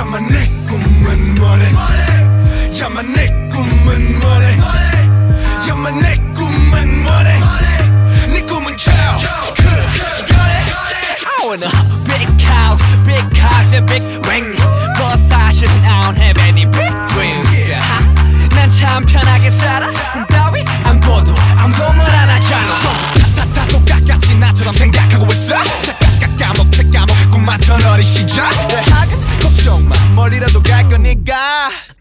I want a big house, big cars and big rings. 뭐 I don't have any big dreams. 난참 편하게 살아.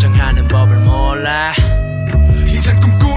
결정하는 법을 몰라 이젠 꿈꾸